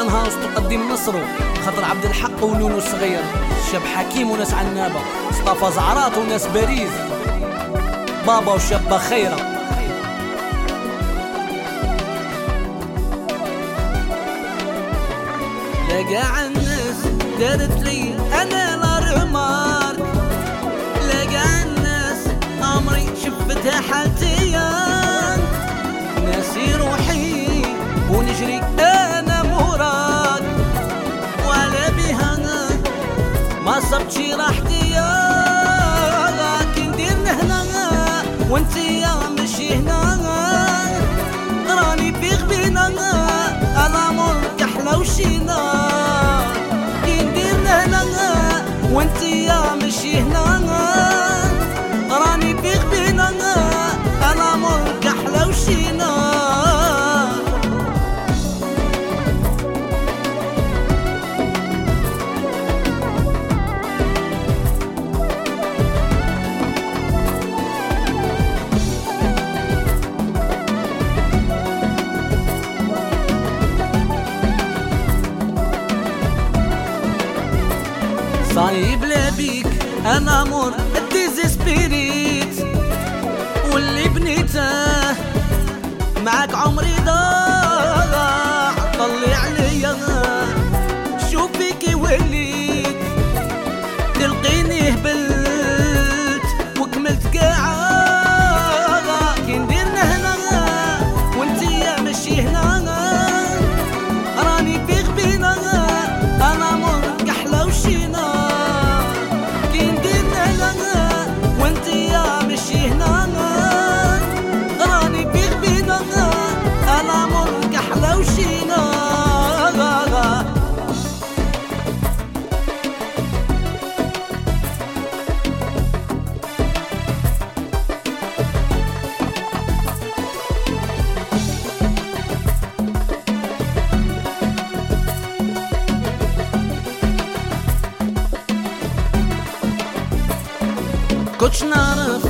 تنهار تقدم نصرو خاطر عبد الحق ونونو الصغير شاب حكيم وناس عنابة مصطفى زعرات وناس باريس بابا وشابة خيرة. لقى الناس دارت لي أنا الارمارك لقى الناس عمري شفتها حالتيا صايب بيك أنا مور ديزيسبيريت واللي بنيته معاك عمري ضاع. كنتش نعرف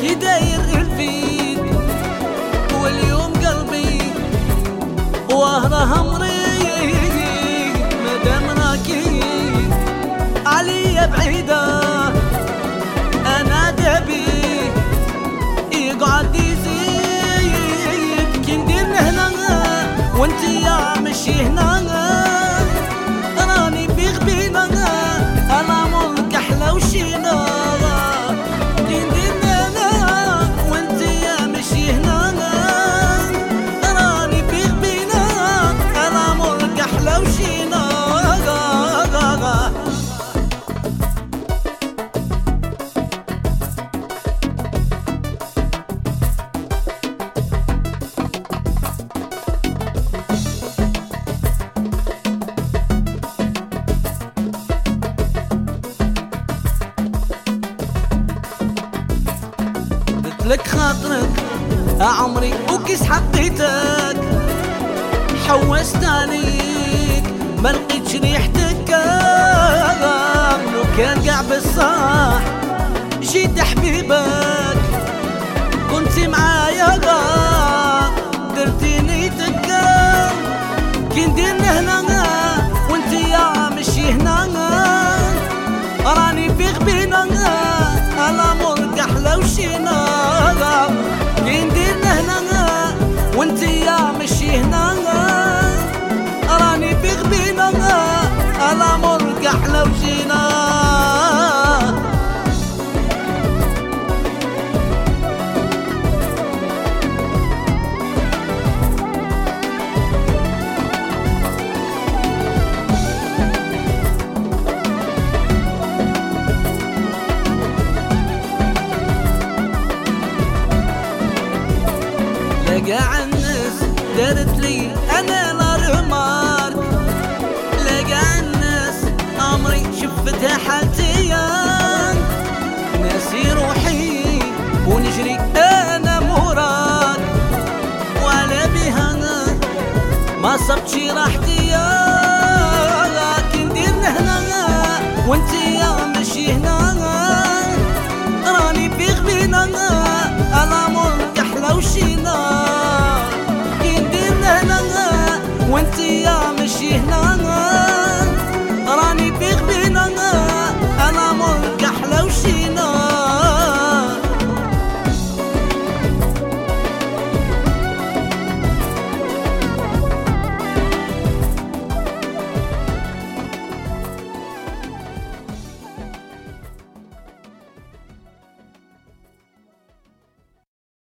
كي داير الفيد واليوم قلبي. وهره مريض مادام راكي عليا بعيدة. أنا دابي. يقعد لك خاطرك عمري وكيس حطيتك. حوست عليك ما لقيتش ريحتك. لو كان قاع بالصح جيت حبيبك الأمور كحلة وشينا لقى الناس دارت لي أنا صبتي راحتي يا لكن دير هنا وانت يا ماشي هنا.